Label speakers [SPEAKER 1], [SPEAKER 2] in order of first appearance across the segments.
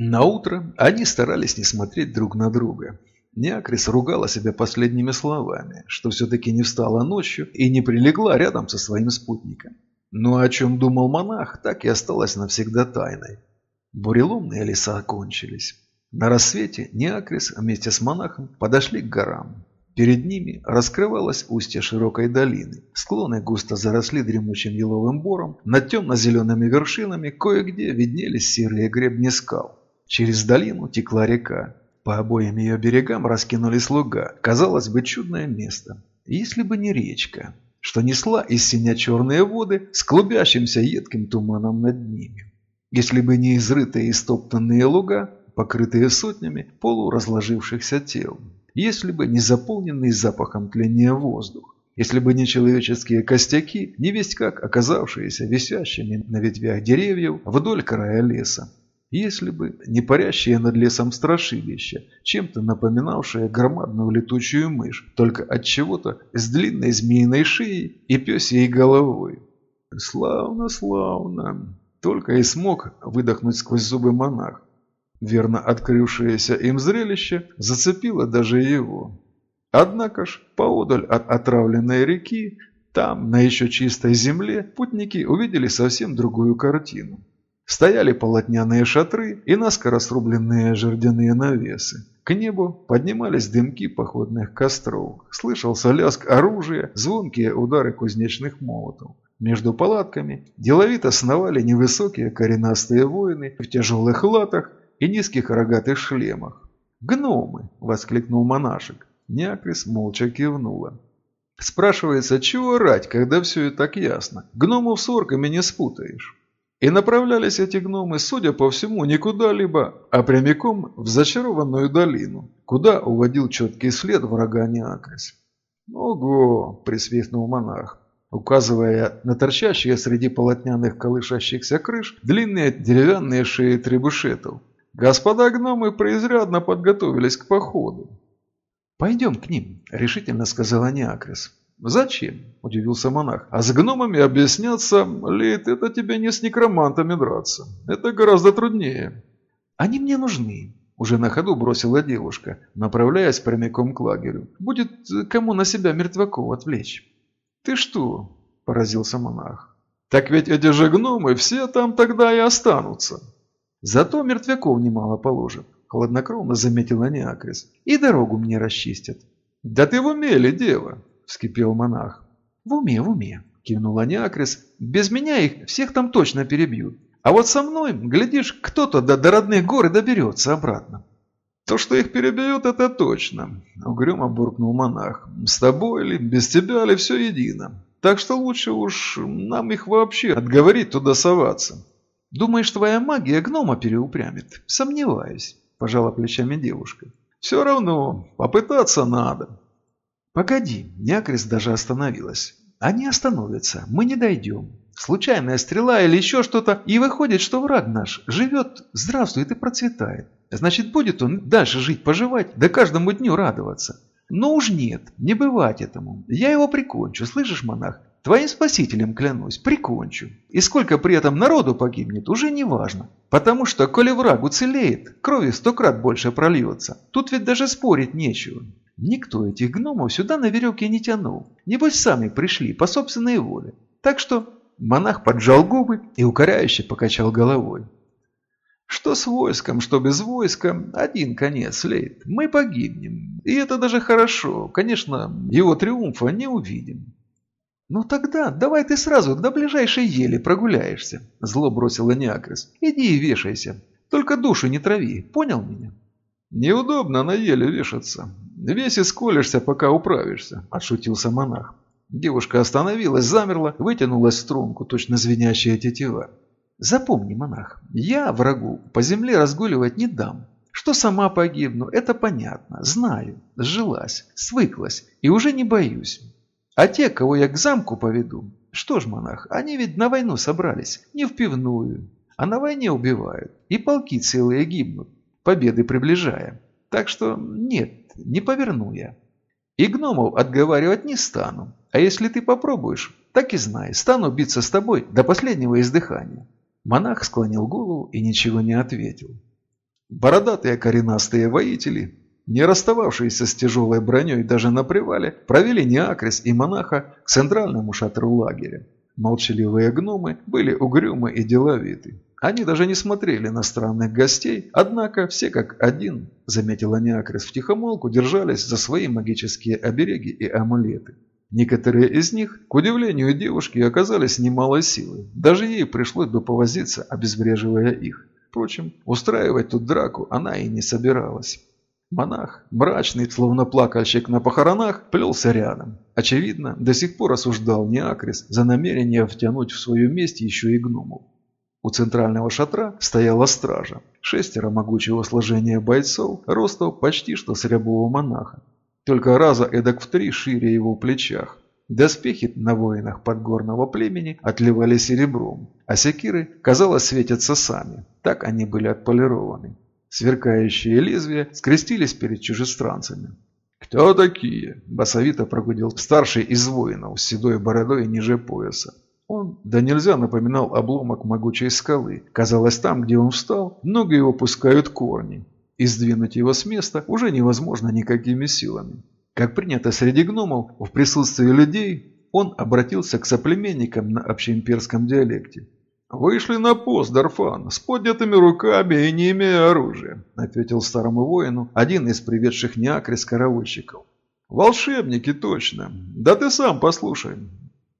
[SPEAKER 1] На утро они старались не смотреть друг на друга. Неакрис ругала себя последними словами, что все-таки не встала ночью и не прилегла рядом со своим спутником. Но о чем думал монах, так и осталось навсегда тайной. Буреломные леса окончились. На рассвете Неакрис вместе с монахом подошли к горам. Перед ними раскрывалось устье широкой долины. Склоны густо заросли дремучим еловым бором, над темно-зелеными вершинами кое-где виднелись серые гребни скал. Через долину текла река. По обоим ее берегам раскинулись луга. Казалось бы, чудное место. Если бы не речка, что несла из синя черные воды с клубящимся едким туманом над ними. Если бы не изрытые и стоптанные луга, покрытые сотнями полуразложившихся тел. Если бы не заполненный запахом тления воздух. Если бы не человеческие костяки, не весть как оказавшиеся висящими на ветвях деревьев вдоль края леса. Если бы не парящее над лесом страшилище, чем-то напоминавшее громадную летучую мышь, только от чего-то с длинной змеиной шеей и пёсьей головой. Славно, славно. Только и смог выдохнуть сквозь зубы монах. Верно открывшееся им зрелище зацепило даже его. Однако ж, поодаль от отравленной реки, там, на еще чистой земле, путники увидели совсем другую картину. Стояли полотняные шатры и наскоро срубленные жердяные навесы. К небу поднимались дымки походных костров. Слышался лязг оружия, звонкие удары кузнечных молотов. Между палатками деловито сновали невысокие коренастые воины в тяжелых латах и низких рогатых шлемах. «Гномы!» – воскликнул монашек. Неакрис молча кивнула. Спрашивается, чего рать, когда все и так ясно? Гномов с орками не спутаешь. И направлялись эти гномы, судя по всему, не куда-либо, а прямиком в зачарованную долину, куда уводил четкий след врага Неакрис. «Ого!» – присвистнул монах, указывая на торчащие среди полотняных колышащихся крыш длинные деревянные шеи требушетов. «Господа гномы преизрядно подготовились к походу». «Пойдем к ним», – решительно сказала Неакрис. «Зачем?» – удивился монах. «А с гномами объясняться, Лейт, это тебе не с некромантами драться. Это гораздо труднее». «Они мне нужны», – уже на ходу бросила девушка, направляясь прямиком к лагерю. «Будет кому на себя мертвяков отвлечь». «Ты что?» – поразился монах. «Так ведь эти же гномы все там тогда и останутся». «Зато мертвяков немало положат», – хладнокровно заметила Неакрис. «И дорогу мне расчистят». «Да ты в уме ли, дева?» Вскипел монах. «В уме, в уме», – кивнула Неакрис. «Без меня их всех там точно перебьют. А вот со мной, глядишь, кто-то до, до родных гор доберется обратно». «То, что их перебьют, это точно», – угрюмо буркнул монах. «С тобой или без тебя или все едино. Так что лучше уж нам их вообще отговорить туда соваться». «Думаешь, твоя магия гнома переупрямит?» «Сомневаюсь», – пожала плечами девушка. «Все равно, попытаться надо», «Погоди!» – Някрис даже остановилась. «Они остановятся, мы не дойдем. Случайная стрела или еще что-то, и выходит, что враг наш живет, здравствует и процветает. Значит, будет он дальше жить-поживать, да каждому дню радоваться. Но уж нет, не бывать этому. Я его прикончу, слышишь, монах? Твоим спасителем клянусь, прикончу. И сколько при этом народу погибнет, уже не важно. Потому что, коли враг уцелеет, крови сто крат больше прольется. Тут ведь даже спорить нечего. Никто этих гномов сюда на веревке не тянул. Небось, сами пришли по собственной воле. Так что монах поджал губы и укоряюще покачал головой. Что с войском, что без войска, один конец леет. Мы погибнем. И это даже хорошо. Конечно, его триумфа не увидим. «Ну тогда давай ты сразу до ближайшей ели прогуляешься», – зло бросила Неакрис. «Иди и вешайся. Только душу не трави, понял меня?» «Неудобно на еле вешаться. Весь исколешься, пока управишься», – отшутился монах. Девушка остановилась, замерла, вытянулась в струнку, точно звенящая тетива. «Запомни, монах, я врагу по земле разгуливать не дам. Что сама погибну, это понятно, знаю, сжилась, свыклась и уже не боюсь. А те, кого я к замку поведу, что ж, монах, они ведь на войну собрались, не в пивную, а на войне убивают, и полки целые гибнут, победы приближая. Так что нет, не поверну я. И гномов отговаривать не стану, а если ты попробуешь, так и знай, стану биться с тобой до последнего издыхания. Монах склонил голову и ничего не ответил. Бородатые коренастые воители, не расстававшиеся с тяжелой броней даже на привале, провели Неакрис и монаха к центральному шатру лагеря. Молчаливые гномы были угрюмы и деловиты. Они даже не смотрели на странных гостей, однако все как один, заметила Неакрис втихомолку, держались за свои магические обереги и амулеты. Некоторые из них, к удивлению девушки, оказались немалой силой. Даже ей пришлось бы повозиться, обезвреживая их. Впрочем, устраивать тут драку она и не собиралась. Монах, мрачный, словно плакальщик на похоронах, плелся рядом. Очевидно, до сих пор осуждал Неакрис за намерение втянуть в свою месть еще и гномов. У центрального шатра стояла стража. Шестеро могучего сложения бойцов, ростов почти что с рябого монаха. Только раза эдак в три шире его плечах. Доспехи на воинах подгорного племени отливали серебром, а секиры, казалось, светятся сами. Так они были отполированы. Сверкающие лезвия скрестились перед чужестранцами. «Кто такие?» – басовито прогудел старший из воинов с седой бородой ниже пояса. Он да нельзя напоминал обломок могучей скалы. Казалось, там, где он встал, ноги его пускают корни. И сдвинуть его с места уже невозможно никакими силами. Как принято среди гномов, в присутствии людей, он обратился к соплеменникам на общеимперском диалекте. «Вышли на пост, Дарфан, с поднятыми руками и не имея оружия», ответил старому воину один из приведших Неакрис караульщиков. «Волшебники, точно. Да ты сам послушай.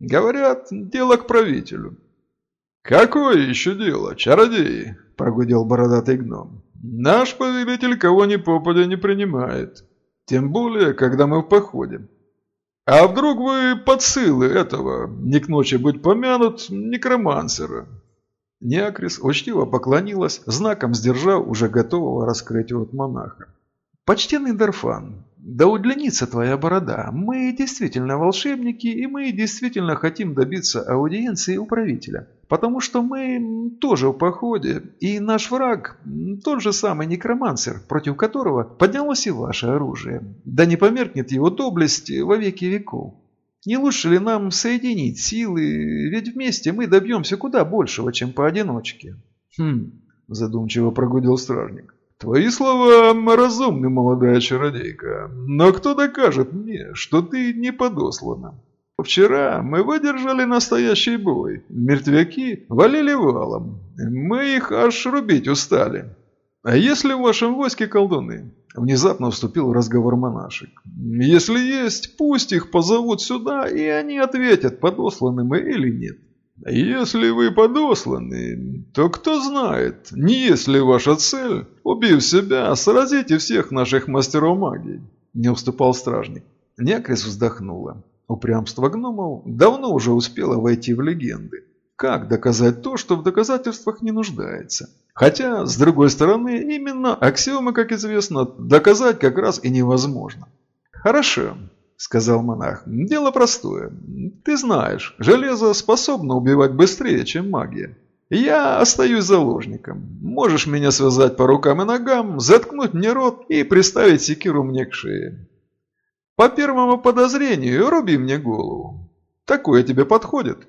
[SPEAKER 1] Говорят, дело к правителю». «Какое еще дело, чародеи?» – прогудел бородатый гном. «Наш повелитель кого ни попадя не принимает. Тем более, когда мы в походе. А вдруг вы подсылы этого, не к ночи быть помянут, некромансера?» Неакрис учтиво поклонилась, знаком сдержав уже готового раскрыть рот монаха. «Почтенный Дарфан, да удлинится твоя борода. Мы действительно волшебники, и мы действительно хотим добиться аудиенции у правителя. Потому что мы тоже в походе, и наш враг тот же самый некромансер, против которого поднялось и ваше оружие. Да не померкнет его доблесть во веки веков. Не лучше ли нам соединить силы, ведь вместе мы добьемся куда большего, чем поодиночке?» «Хм», задумчиво прогудел стражник. «Твои слова разумны, молодая чародейка, но кто докажет мне, что ты не подослана? Вчера мы выдержали настоящий бой, мертвяки валили валом, мы их аж рубить устали. А если в вашем войске колдуны?» Внезапно вступил в разговор монашек. «Если есть, пусть их позовут сюда, и они ответят, подосланы мы или нет. Если вы подосланы, то кто знает, не если ваша цель, убив себя, сразите всех наших мастеров магии?» Не уступал стражник. Некрис вздохнула. Упрямство гномов давно уже успело войти в легенды. Как доказать то, что в доказательствах не нуждается? Хотя, с другой стороны, именно аксиомы, как известно, доказать как раз и невозможно. «Хорошо», – сказал монах, – «дело простое. Ты знаешь, железо способно убивать быстрее, чем магия. Я остаюсь заложником. Можешь меня связать по рукам и ногам, заткнуть мне рот и приставить секиру мне к шее. По первому подозрению руби мне голову. Такое тебе подходит?»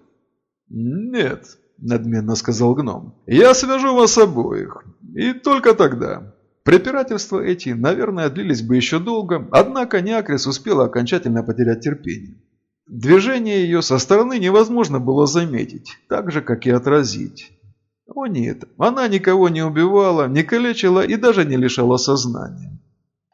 [SPEAKER 1] «Нет», – надменно сказал гном. «Я свяжу вас обоих. И только тогда». Препирательства эти, наверное, длились бы еще долго, однако Неакрис успела окончательно потерять терпение. Движение ее со стороны невозможно было заметить, так же, как и отразить. О нет, она никого не убивала, не калечила и даже не лишала сознания.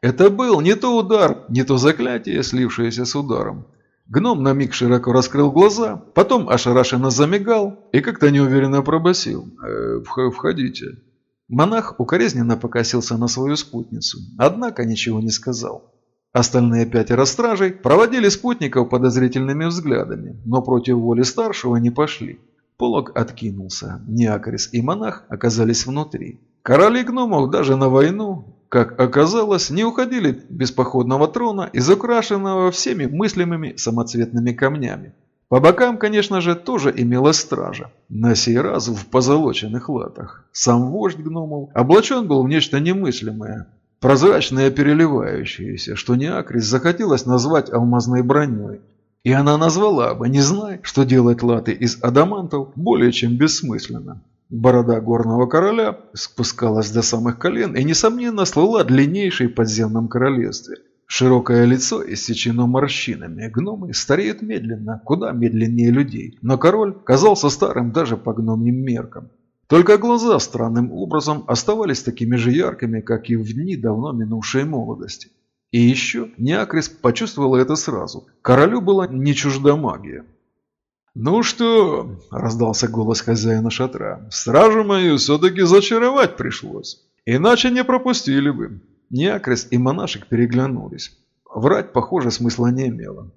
[SPEAKER 1] Это был не то удар, не то заклятие, слившееся с ударом. Гном на миг широко раскрыл глаза, потом ошарашенно замигал и как-то неуверенно пробасил. «Э, «Входите». Монах укоризненно покосился на свою спутницу, однако ничего не сказал. Остальные пятеро стражей проводили спутников подозрительными взглядами, но против воли старшего не пошли. Полог откинулся, Неакрис и монах оказались внутри. Короли гномов даже на войну как оказалось, не уходили без походного трона, из украшенного всеми мыслимыми самоцветными камнями. По бокам, конечно же, тоже имелась стража, на сей раз в позолоченных латах. Сам вождь гномов облачен был в нечто немыслимое, прозрачное переливающееся, что Неакрис захотелось назвать алмазной броней. И она назвала бы, не зная, что делать латы из адамантов более чем бессмысленно. Борода горного короля спускалась до самых колен и, несомненно, слыла длиннейшей подземном королевстве. Широкое лицо иссечено морщинами, гномы стареют медленно, куда медленнее людей, но король казался старым даже по гномьим меркам. Только глаза странным образом оставались такими же яркими, как и в дни давно минувшей молодости. И еще Неакрис почувствовала это сразу. Королю была не чужда магия. «Ну что?» – раздался голос хозяина шатра. «Стражу мою все-таки зачаровать пришлось. Иначе не пропустили бы». Неакрис и монашек переглянулись. Врать, похоже, смысла не имело.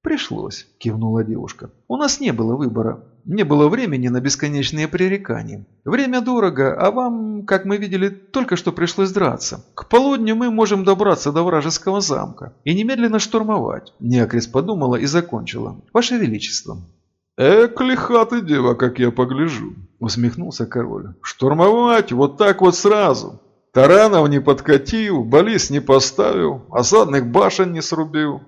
[SPEAKER 1] «Пришлось», – кивнула девушка. «У нас не было выбора. Не было времени на бесконечные пререкания. Время дорого, а вам, как мы видели, только что пришлось драться. К полудню мы можем добраться до вражеского замка и немедленно штурмовать». Неакрис подумала и закончила. «Ваше Величество».
[SPEAKER 2] «Эк, лиха ты, дева, как я погляжу», — усмехнулся король. «Штурмовать вот так вот сразу. Таранов не подкатил, баллист не поставил, осадных башен не срубил».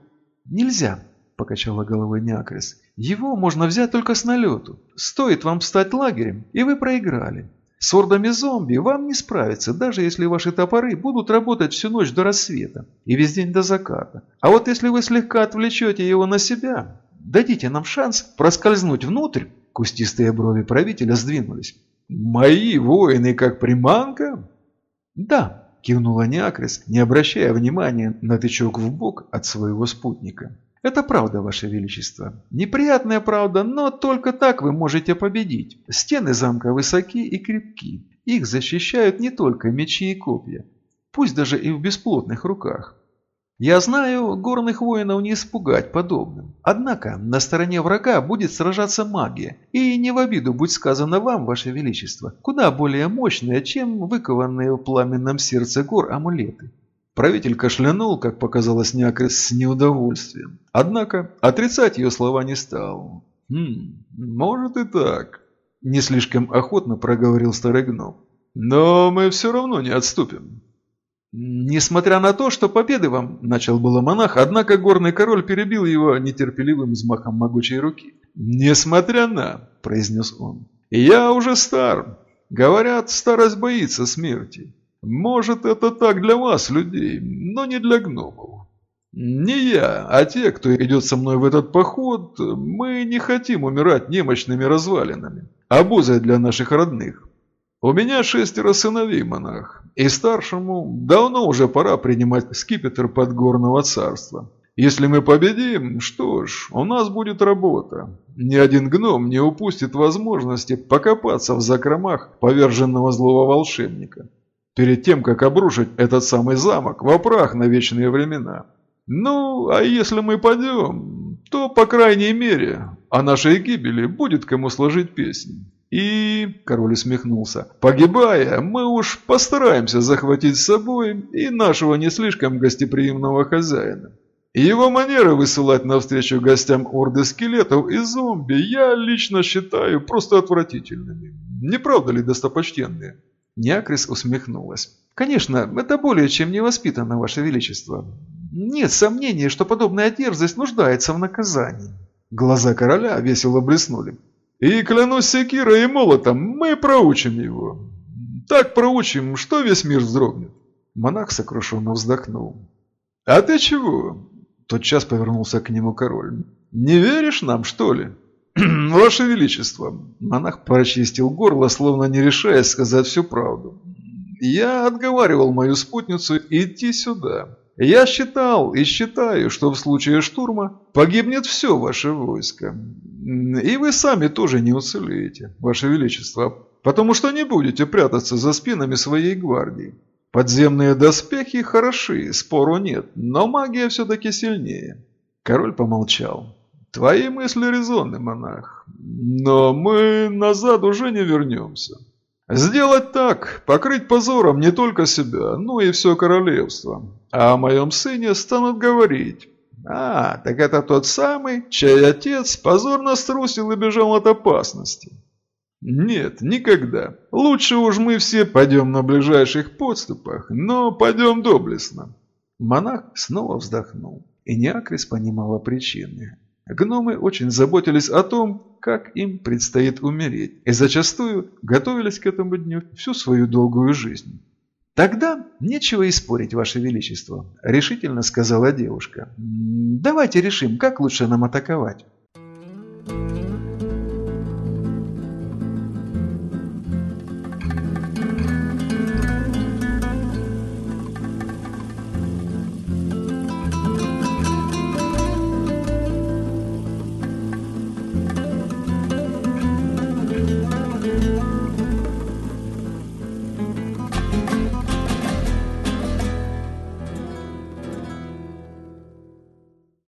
[SPEAKER 1] «Нельзя», — покачала головой Неакрис. «Его можно взять только с налету. Стоит вам стать лагерем, и вы проиграли. С ордами зомби вам не справиться, даже если ваши топоры будут работать всю ночь до рассвета и весь день до заката. А вот если вы слегка отвлечете его на себя, Дадите нам шанс проскользнуть внутрь. Кустистые брови правителя сдвинулись.
[SPEAKER 2] Мои воины как приманка?
[SPEAKER 1] Да, кивнула Неакрис, не обращая внимания на тычок в бок от своего спутника. Это правда, Ваше Величество. Неприятная правда, но только так вы можете победить. Стены замка высоки и крепки. Их защищают не только мечи и копья. Пусть даже и в бесплотных руках. Я знаю, горных воинов не испугать подобным. Однако на стороне врага будет сражаться магия. И не в обиду будь сказано вам, ваше величество, куда более мощная, чем выкованные в пламенном сердце гор амулеты. Правитель кашлянул, как показалось Някрис, с неудовольствием. Однако отрицать ее слова не стал.
[SPEAKER 2] «Хм, может и так», –
[SPEAKER 1] не слишком охотно проговорил старый гном.
[SPEAKER 2] «Но мы все равно не отступим.
[SPEAKER 1] «Несмотря на то, что победы вам», – начал было монах, однако горный король перебил его нетерпеливым взмахом могучей руки.
[SPEAKER 2] «Несмотря на», – произнес он, – «я уже стар. Говорят, старость боится смерти. Может, это так для вас, людей, но не для гномов. Не я, а те, кто идет со мной в этот поход, мы не хотим умирать немощными развалинами, обузой для наших родных. У меня шестеро сыновей, монах, и старшему давно уже пора принимать скипетр подгорного царства. Если мы победим, что ж, у нас будет работа. Ни один гном не упустит возможности покопаться в закромах поверженного злого волшебника. Перед тем, как обрушить этот самый замок в прах на вечные времена. Ну, а если мы пойдем, то, по крайней мере, о нашей гибели будет кому сложить песнь. И, король усмехнулся, погибая, мы уж постараемся захватить с собой и нашего не слишком гостеприимного хозяина. Его манеры высылать навстречу гостям орды скелетов и зомби я лично считаю просто отвратительными. Не правда ли, достопочтенные?
[SPEAKER 1] Неакрис усмехнулась. «Конечно, это более чем невоспитанно, Ваше Величество. Нет сомнений, что подобная дерзость нуждается в наказании».
[SPEAKER 2] Глаза короля весело блеснули. И клянусь секирой и молотом, мы проучим его. Так проучим, что весь мир вздрогнет.
[SPEAKER 1] Монах сокрушенно вздохнул.
[SPEAKER 2] «А ты чего?» Тотчас повернулся к нему король. «Не веришь нам, что ли?» «Ваше Величество!» Монах прочистил горло, словно не решаясь сказать всю правду. «Я отговаривал мою спутницу идти сюда. Я считал и считаю, что в случае штурма погибнет все ваше войско. И вы сами тоже не уцелеете, ваше величество, потому что не будете прятаться за спинами своей гвардии. Подземные доспехи хороши, спору нет, но магия все-таки сильнее. Король помолчал. Твои мысли резонны, монах, но мы назад уже не вернемся. Сделать так, покрыть позором не только себя, но и все королевство. А о моем сыне станут говорить. А, так это тот самый, чей отец позорно струсил и бежал от опасности. Нет, никогда. Лучше уж мы все пойдем на ближайших подступах, но пойдем доблестно.
[SPEAKER 1] Монах снова вздохнул, и Неакрис понимала причины. Гномы очень заботились о том, как им предстоит умереть, и зачастую готовились к этому дню всю свою долгую жизнь. «Тогда нечего и спорить, Ваше Величество», – решительно сказала девушка. «Давайте решим, как лучше нам атаковать».